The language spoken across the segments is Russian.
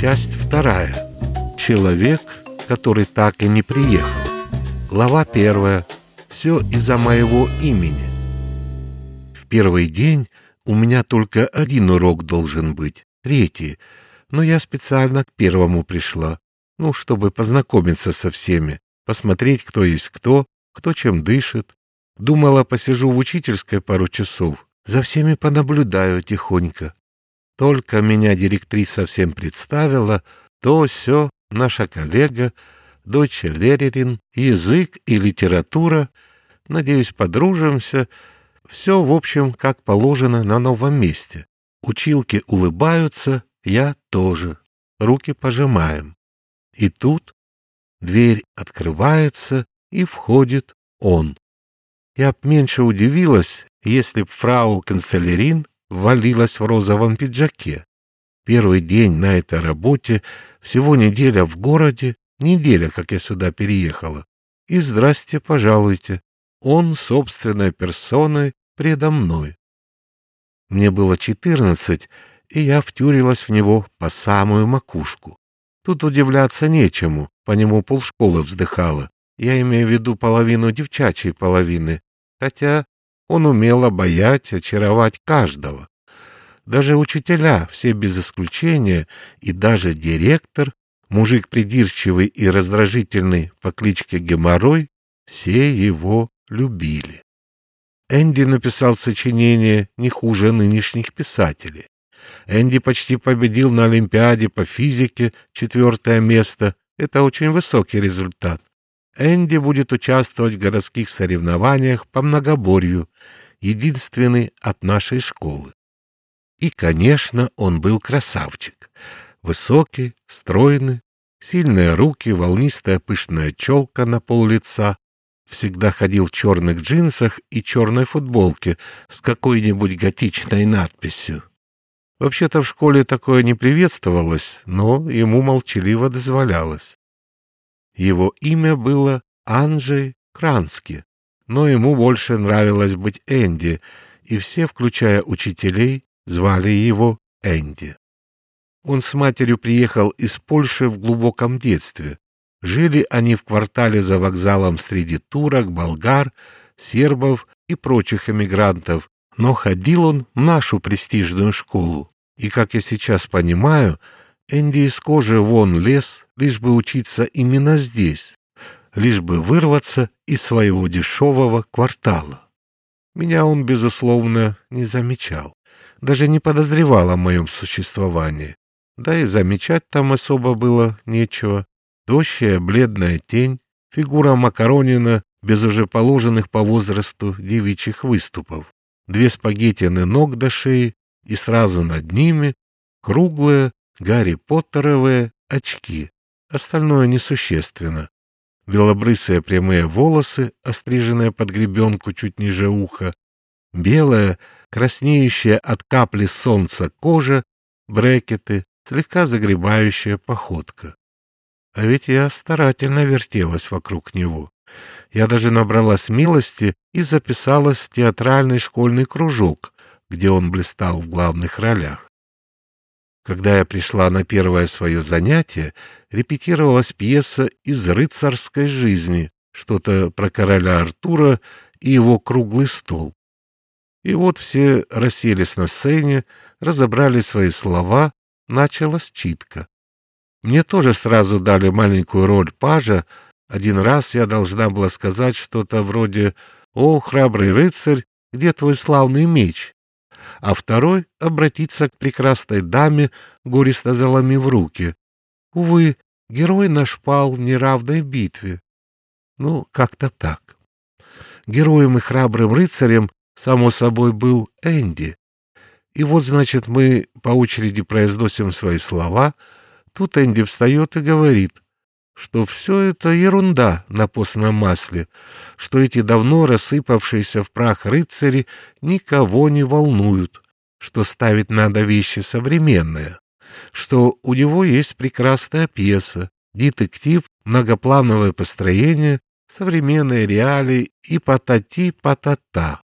Часть вторая. Человек, который так и не приехал. Глава первая. Все из-за моего имени. В первый день у меня только один урок должен быть, третий, но я специально к первому пришла, ну, чтобы познакомиться со всеми, посмотреть, кто есть кто, кто чем дышит. Думала, посижу в учительской пару часов, за всеми понаблюдаю тихонько. Только меня директриса всем представила, то все наша коллега, дочь Лерерин, язык и литература. Надеюсь, подружимся. Все, в общем, как положено на новом месте. Училки улыбаются, я тоже. Руки пожимаем. И тут дверь открывается, и входит он. Я б меньше удивилась, если б фрау канцелярин валилась в розовом пиджаке. Первый день на этой работе, всего неделя в городе, неделя, как я сюда переехала. И здрасте, пожалуйте, он собственной персоной предо мной. Мне было четырнадцать, и я втюрилась в него по самую макушку. Тут удивляться нечему, по нему полшколы вздыхала. Я имею в виду половину девчачьей половины, хотя он умел обаять, очаровать каждого. Даже учителя, все без исключения, и даже директор, мужик придирчивый и раздражительный по кличке Геморрой, все его любили. Энди написал сочинение не хуже нынешних писателей. Энди почти победил на Олимпиаде по физике, четвертое место. Это очень высокий результат. Энди будет участвовать в городских соревнованиях по многоборью, единственный от нашей школы. И, конечно, он был красавчик. Высокий, стройный, сильные руки, волнистая пышная челка на пол лица. Всегда ходил в черных джинсах и черной футболке с какой-нибудь готичной надписью. Вообще-то в школе такое не приветствовалось, но ему молчаливо дозволялось. Его имя было Анджей Крански, но ему больше нравилось быть Энди, и все, включая учителей, звали его Энди. Он с матерью приехал из Польши в глубоком детстве. Жили они в квартале за вокзалом среди турок, болгар, сербов и прочих эмигрантов, но ходил он в нашу престижную школу. И, как я сейчас понимаю, Энди из кожи вон лез, лишь бы учиться именно здесь, лишь бы вырваться из своего дешевого квартала. Меня он, безусловно, не замечал, даже не подозревал о моем существовании. Да и замечать там особо было нечего. Тощая, бледная тень, фигура Макаронина без уже положенных по возрасту девичьих выступов, две спагеттины ног до шеи и сразу над ними круглые, Гарри Поттеровые очки. Остальное несущественно. Белобрысые прямые волосы, остриженные под гребенку чуть ниже уха, белая, краснеющая от капли солнца кожа, брекеты, слегка загребающая походка. А ведь я старательно вертелась вокруг него. Я даже набрала смелости и записалась в театральный школьный кружок, где он блистал в главных ролях. Когда я пришла на первое свое занятие, репетировалась пьеса из рыцарской жизни, что-то про короля Артура и его круглый стол. И вот все расселись на сцене, разобрали свои слова, началась читка. Мне тоже сразу дали маленькую роль пажа. Один раз я должна была сказать что-то вроде «О, храбрый рыцарь, где твой славный меч?» А второй — обратиться к прекрасной даме, горестно заломив руки. Увы, герой наш пал в неравной битве. Ну, как-то так. Героем и храбрым рыцарем, само собой, был Энди. И вот, значит, мы по очереди произносим свои слова. Тут Энди встает и говорит — что все это ерунда на постном масле, что эти давно рассыпавшиеся в прах рыцари никого не волнуют, что ставить надо вещи современные, что у него есть прекрасная пьеса, детектив, многоплановое построение, современные реалии и патати-патата.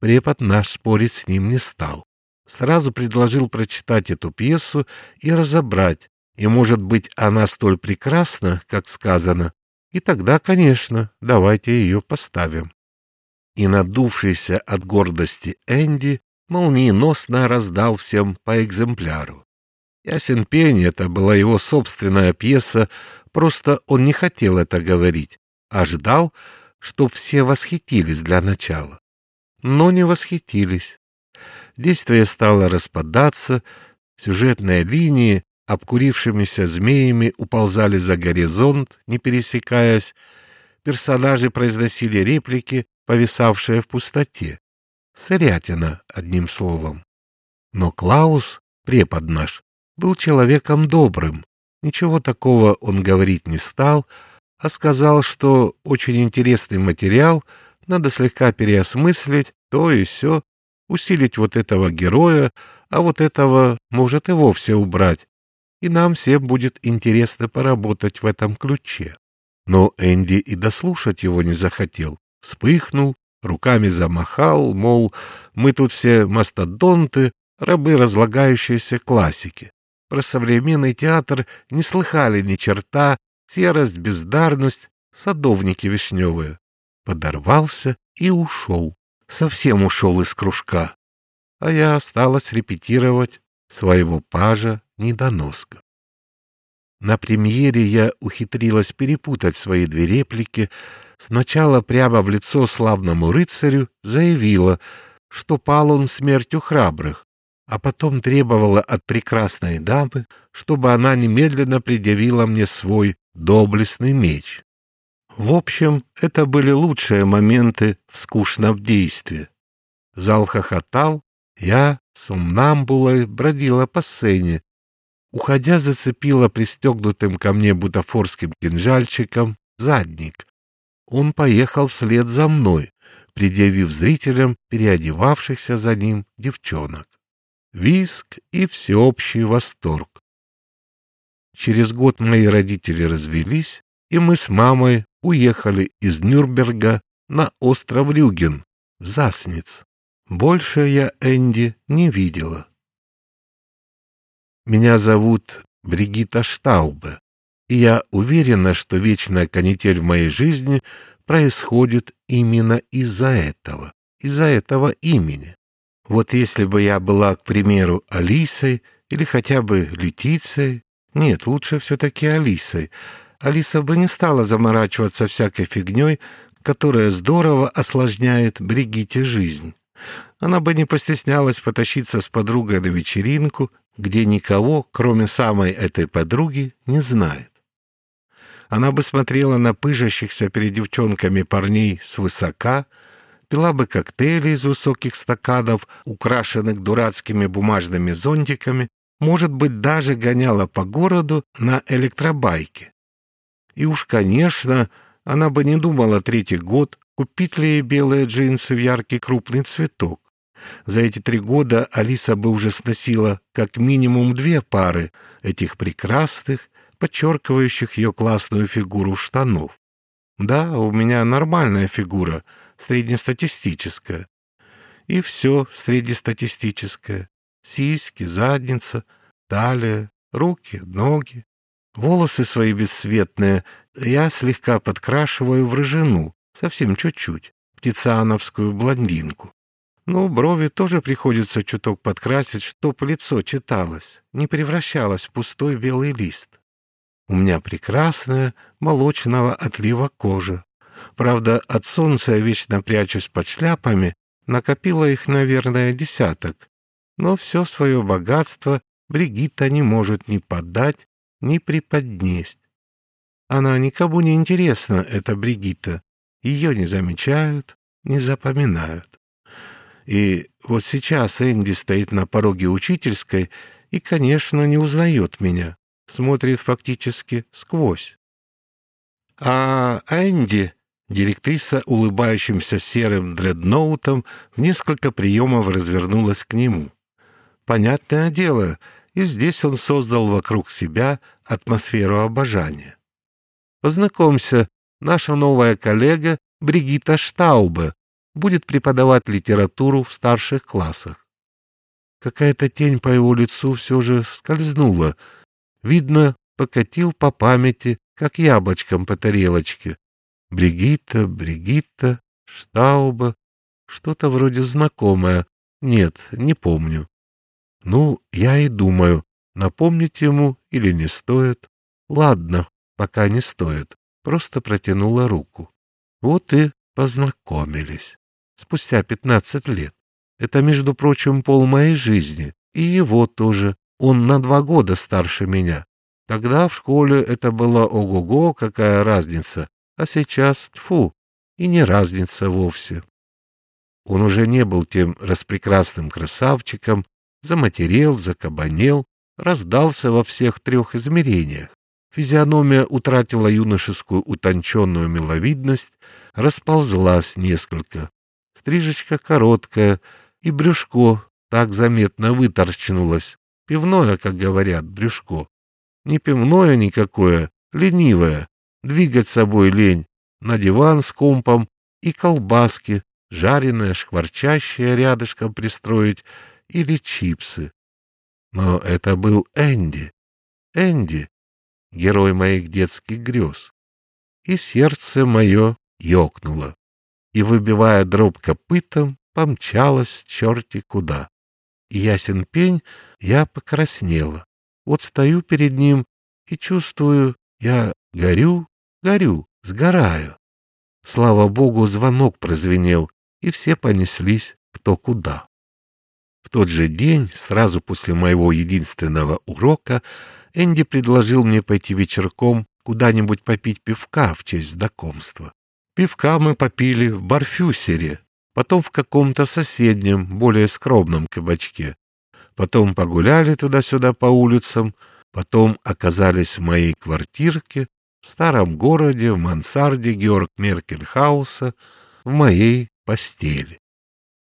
Препод наш спорить с ним не стал. Сразу предложил прочитать эту пьесу и разобрать, И, может быть, она столь прекрасна, как сказано, и тогда, конечно, давайте ее поставим. И надувшийся от гордости Энди молниеносно раздал всем по экземпляру. Ясен пень, это была его собственная пьеса, просто он не хотел это говорить, а ждал, чтоб все восхитились для начала. Но не восхитились. Действие стало распадаться, сюжетные линии обкурившимися змеями уползали за горизонт, не пересекаясь, персонажи произносили реплики, повисавшие в пустоте. Сырятина, одним словом. Но Клаус, препод наш, был человеком добрым. Ничего такого он говорить не стал, а сказал, что очень интересный материал надо слегка переосмыслить, то и все, усилить вот этого героя, а вот этого может и вовсе убрать. И нам всем будет интересно поработать в этом ключе. Но Энди и дослушать его не захотел. Вспыхнул, руками замахал, мол, мы тут все мастодонты, рабы разлагающейся классики. Про современный театр не слыхали ни черта, серость, бездарность, садовники вишневые. Подорвался и ушел. Совсем ушел из кружка. А я осталась репетировать своего пажа недоноска. На премьере я ухитрилась перепутать свои две реплики. Сначала прямо в лицо славному рыцарю заявила, что пал он смертью храбрых, а потом требовала от прекрасной дамы, чтобы она немедленно предъявила мне свой доблестный меч. В общем, это были лучшие моменты в скучном действии. Зал хохотал, я, сумнамбулой, бродила по сцене, Уходя, зацепила пристегнутым ко мне бутафорским кинжальчиком задник. Он поехал вслед за мной, предъявив зрителям переодевавшихся за ним девчонок. Виск и всеобщий восторг. Через год мои родители развелись, и мы с мамой уехали из Нюрнберга на остров Рюген, в Засниц. Больше я Энди не видела. Меня зовут Бригита Штаубе, и я уверена, что вечная канитель в моей жизни происходит именно из-за этого, из-за этого имени. Вот если бы я была, к примеру, Алисой или хотя бы Летицей, нет, лучше все-таки Алисой, Алиса бы не стала заморачиваться всякой фигней, которая здорово осложняет Бригите жизнь. Она бы не постеснялась потащиться с подругой на вечеринку где никого, кроме самой этой подруги, не знает. Она бы смотрела на пыжащихся перед девчонками парней свысока, пила бы коктейли из высоких стаканов, украшенных дурацкими бумажными зонтиками, может быть, даже гоняла по городу на электробайке. И уж, конечно, она бы не думала третий год, купить ли белые джинсы в яркий крупный цветок. За эти три года Алиса бы уже сносила как минимум две пары этих прекрасных, подчеркивающих ее классную фигуру штанов. Да, у меня нормальная фигура, среднестатистическая. И все среднестатистическое. Сиськи, задница, талия, руки, ноги. Волосы свои бесцветные я слегка подкрашиваю в рыжину, совсем чуть-чуть, птицановскую блондинку. Ну, брови тоже приходится чуток подкрасить, чтоб лицо читалось, не превращалось в пустой белый лист. У меня прекрасная, молочного отлива кожа. Правда, от солнца я вечно прячусь под шляпами, накопила их, наверное, десяток. Но все свое богатство Бригитта не может ни подать, ни преподнесть. Она никому не интересна, эта Бригитта. Ее не замечают, не запоминают. И вот сейчас Энди стоит на пороге учительской и, конечно, не узнает меня, смотрит фактически сквозь. А Энди, директриса улыбающимся серым дредноутом, в несколько приемов развернулась к нему. Понятное дело, и здесь он создал вокруг себя атмосферу обожания. Познакомься, наша новая коллега Бригита Штаубе, будет преподавать литературу в старших классах. Какая-то тень по его лицу все же скользнула, Видно, покатил по памяти, как яблочком по тарелочке. Бригитта, Бригитта, Штауба, что-то вроде знакомое. Нет, не помню. Ну, я и думаю, напомнить ему или не стоит. Ладно, пока не стоит. Просто протянула руку. Вот и познакомились. Спустя пятнадцать лет. Это, между прочим, пол моей жизни. И его тоже. Он на два года старше меня. Тогда в школе это было ого-го, какая разница. А сейчас, тфу, и не разница вовсе. Он уже не был тем распрекрасным красавчиком, заматерел, закабанел, раздался во всех трех измерениях. Физиономия утратила юношескую утонченную миловидность, расползлась несколько. Стрижечка короткая, и брюшко так заметно выторчнулось. Пивное, как говорят, брюшко. Не пивное никакое, ленивое. Двигать собой лень. На диван с компом и колбаски, жареные, шкварчащие рядышком пристроить, или чипсы. Но это был Энди. Энди, герой моих детских грез. И сердце мое ёкнуло, и, выбивая дробь копытом, помчалась черти куда. И ясен пень, я покраснела. Вот стою перед ним и чувствую, я горю, горю, сгораю. Слава богу, звонок прозвенел, и все понеслись кто куда. В тот же день, сразу после моего единственного урока, Энди предложил мне пойти вечерком куда-нибудь попить пивка в честь знакомства. Пивка мы попили в Барфюсере, потом в каком-то соседнем, более скромном кабачке. Потом погуляли туда-сюда по улицам, потом оказались в моей квартирке, в старом городе, в мансарде Георг Меркельхауса, в моей постели.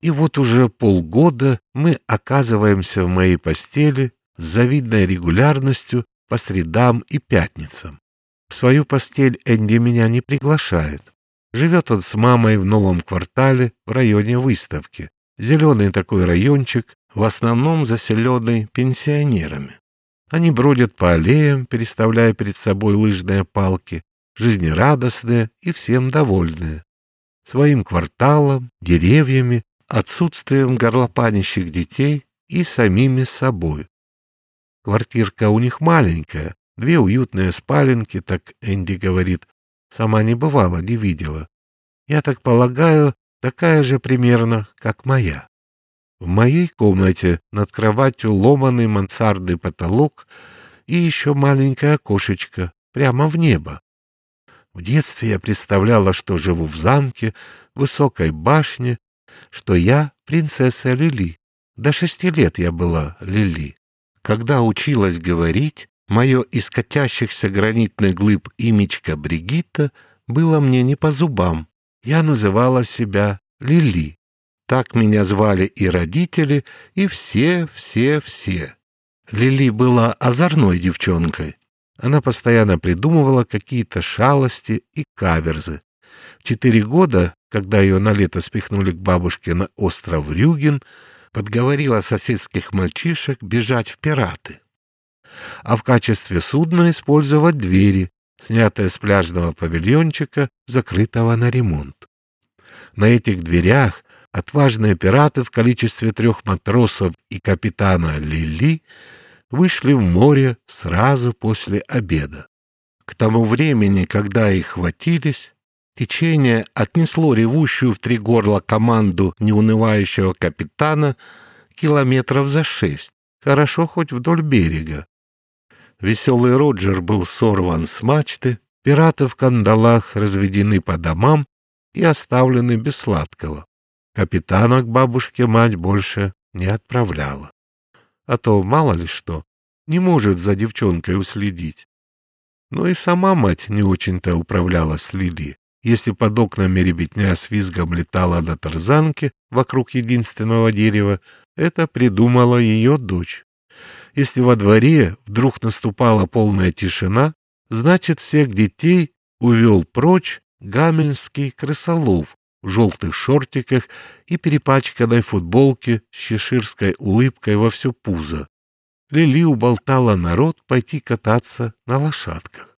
И вот уже полгода мы оказываемся в моей постели с завидной регулярностью по средам и пятницам. В свою постель Энди меня не приглашает. Живет он с мамой в новом квартале в районе выставки. Зеленый такой райончик, в основном заселенный пенсионерами. Они бродят по аллеям, переставляя перед собой лыжные палки, жизнерадостные и всем довольные. Своим кварталом, деревьями, отсутствием горлопанящих детей и самими собой. Квартирка у них маленькая, две уютные спаленки, так Энди говорит, сама не бывала, не видела. Я так полагаю, такая же примерно, как моя. В моей комнате над кроватью ломаный мансардный потолок и еще маленькое окошечко прямо в небо. В детстве я представляла, что живу в замке, в высокой башне, что я принцесса Лили. До шести лет я была Лили. Когда училась говорить, мое из катящихся гранитных глыб имечко Бригитта было мне не по зубам. Я называла себя Лили. Так меня звали и родители, и все, все, все. Лили была озорной девчонкой. Она постоянно придумывала какие-то шалости и каверзы. В четыре года, когда ее на лето спихнули к бабушке на остров Рюген, подговорила соседских мальчишек бежать в пираты. А в качестве судна использовать двери, снятые с пляжного павильончика, закрытого на ремонт. На этих дверях отважные пираты в количестве трех матросов и капитана Лили вышли в море сразу после обеда. К тому времени, когда их хватились, течение отнесло ревущую в три горла команду неунывающего капитана километров за шесть, хорошо хоть вдоль берега. Веселый Роджер был сорван с мачты, пираты в кандалах разведены по домам и оставлены без сладкого. Капитана к бабушке мать больше не отправляла а то мало ли что, не может за девчонкой уследить. Но и сама мать не очень-то управлялась Лили. Если под окнами ребятня с визгом летала до тарзанки вокруг единственного дерева, это придумала ее дочь. Если во дворе вдруг наступала полная тишина, значит, всех детей увел прочь гамельнский крысолов, в желтых шортиках и перепачканной футболке с чеширской улыбкой во все пузо. Лили уболтала народ пойти кататься на лошадках.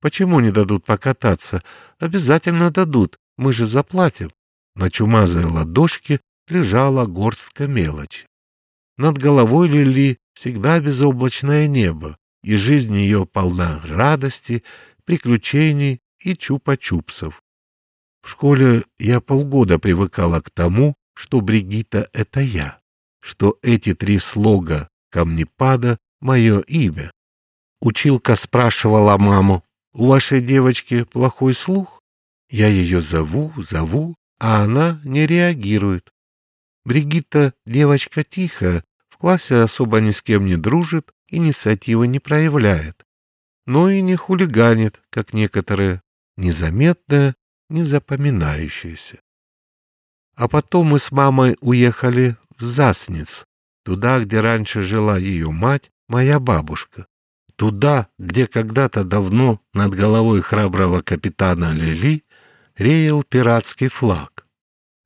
Почему не дадут покататься? Обязательно дадут, мы же заплатим. На чумазой ладошке лежала горстка мелочи. Над головой Лили всегда безоблачное небо, и жизнь ее полна радости, приключений и чупа-чупсов. В школе я полгода привыкала к тому, что Бригита — это я, что эти три слога камнепада — мое имя. Училка спрашивала маму, «У вашей девочки плохой слух?» Я ее зову, зову, а она не реагирует. Бригитта девочка тихая, в классе особо ни с кем не дружит, инициативы не проявляет. Но и не хулиганит, как некоторые, незаметная, незапоминающаяся. А потом мы с мамой уехали в Засниц, туда, где раньше жила ее мать, моя бабушка. Туда, где когда-то давно над головой храброго капитана Лили реял пиратский флаг.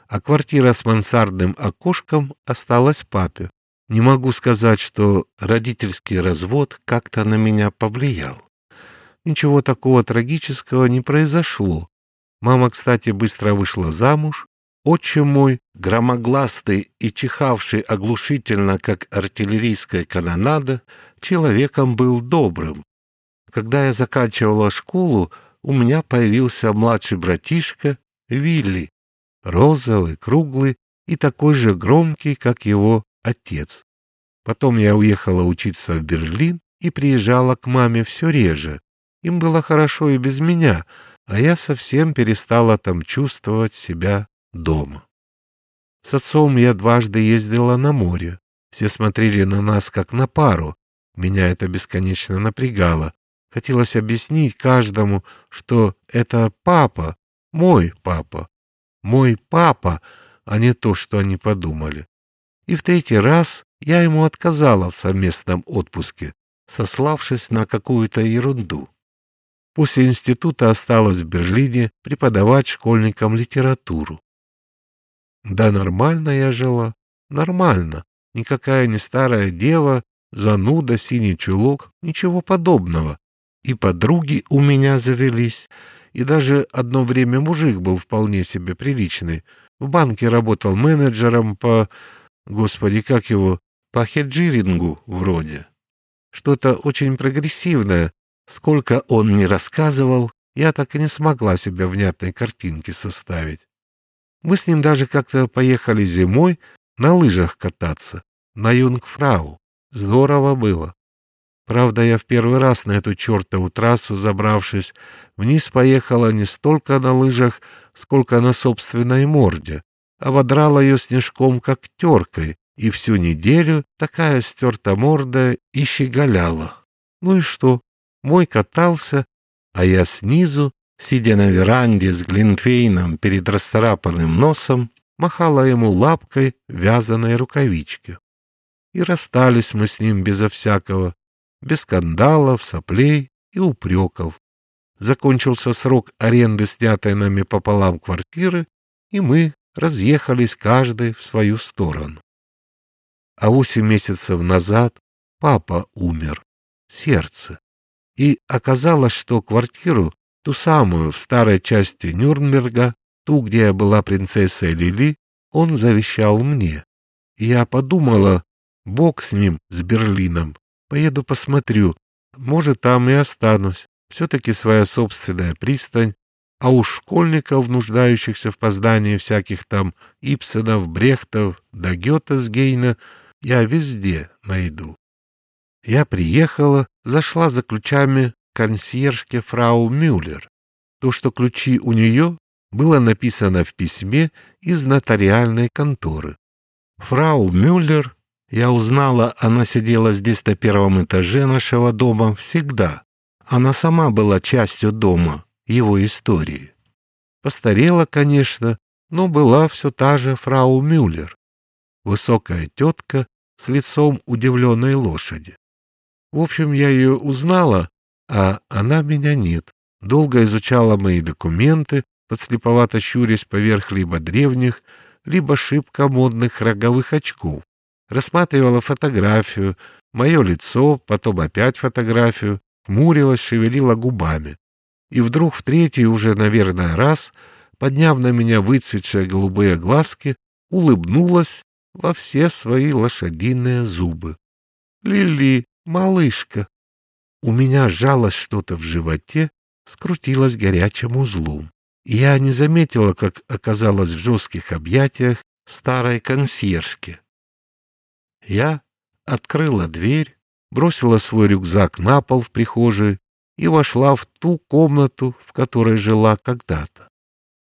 А квартира с мансардным окошком осталась папе. Не могу сказать, что родительский развод как-то на меня повлиял. Ничего такого трагического не произошло. Мама, кстати, быстро вышла замуж, Отчим мой, громогласный и чихавший оглушительно, как артиллерийская канонада, человеком был добрым. Когда я заканчивала школу, у меня появился младший братишка Вилли, розовый, круглый и такой же громкий, как его отец. Потом я уехала учиться в Берлин и приезжала к маме все реже. Им было хорошо и без меня, а я совсем перестала там чувствовать себя дома. С отцом я дважды ездила на море. Все смотрели на нас, как на пару. Меня это бесконечно напрягало. Хотелось объяснить каждому, что это папа, мой папа, мой папа, а не то, что они подумали. И в третий раз я ему отказала в совместном отпуске, сославшись на какую-то ерунду. После института осталась в Берлине преподавать школьникам литературу. Да нормально я жила, нормально. Никакая не старая дева, зануда, синий чулок, ничего подобного. И подруги у меня завелись, и даже одно время мужик был вполне себе приличный. В банке работал менеджером по... Господи, как его? По хеджирингу вроде. Что-то очень прогрессивное. Сколько он не рассказывал, я так и не смогла себе внятной картинки составить. Мы с ним даже как-то поехали зимой на лыжах кататься, на Юнгфрау. Здорово было. Правда, я в первый раз на эту чертову трассу, забравшись, вниз поехала не столько на лыжах, сколько на собственной морде. Ободрала ее снежком, как теркой, и всю неделю такая стерта морда и щеголяла. Ну и что? Мой катался, а я снизу сидя на веранде с Глинфейном перед расцарапанным носом, махала ему лапкой вязаной рукавички. И расстались мы с ним безо всякого, без скандалов, соплей и упреков. Закончился срок аренды снятой нами пополам квартиры, и мы разъехались каждый в свою сторону. А восемь месяцев назад папа умер, сердце. И оказалось, что квартиру Ту самую в старой части Нюрнберга, ту, где была принцесса Лили, он завещал мне. И я подумала, бог с ним, с Берлином. Поеду посмотрю, может, там и останусь. Все-таки своя собственная пристань, а уж школьников, нуждающихся в поздании всяких там Ипсонов, Брехтов да Гейна, я везде найду. Я приехала, зашла за ключами консьержке фрау Мюллер. То, что ключи у нее, было написано в письме из нотариальной конторы. Фрау Мюллер, я узнала, она сидела здесь на первом этаже нашего дома всегда. Она сама была частью дома, его истории. Постарела, конечно, но была все та же фрау Мюллер. Высокая тетка с лицом удивленной лошади. В общем, я ее узнала, а она меня нет. Долго изучала мои документы, подслеповато щурясь поверх либо древних, либо шибко модных роговых очков. Рассматривала фотографию, мое лицо, потом опять фотографию, хмурилась, шевелила губами. И вдруг в третий уже, наверное, раз, подняв на меня выцветшие голубые глазки, улыбнулась во все свои лошадиные зубы. «Лили, малышка!» У меня сжалось что-то в животе, скрутилось горячим узлом. Я не заметила, как оказалась в жестких объятиях старой консьержки. Я открыла дверь, бросила свой рюкзак на пол в прихожей и вошла в ту комнату, в которой жила когда-то.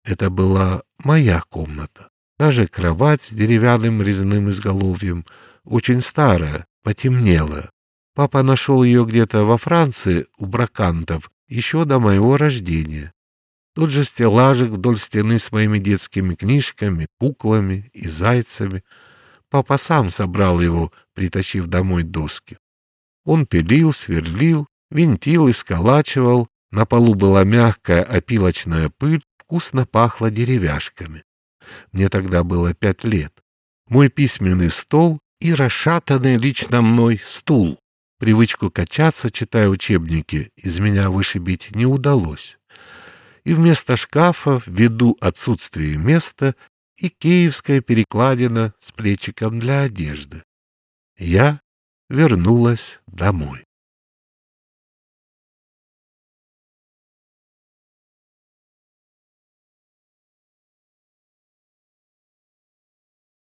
Это была моя комната. Даже кровать с деревянным резным изголовьем, очень старая, потемнела. Папа нашел ее где-то во Франции у бракантов еще до моего рождения. Тут же стеллажик вдоль стены с моими детскими книжками, куклами и зайцами. Папа сам собрал его, притащив домой доски. Он пилил, сверлил, винтил и сколачивал. На полу была мягкая опилочная пыль, вкусно пахло деревяшками. Мне тогда было пять лет. Мой письменный стол и расшатанный лично мной стул. Привычку качаться, читая учебники, из меня вышибить не удалось. И вместо шкафа, ввиду отсутствия места, и киевская перекладина с плечиком для одежды. Я вернулась домой.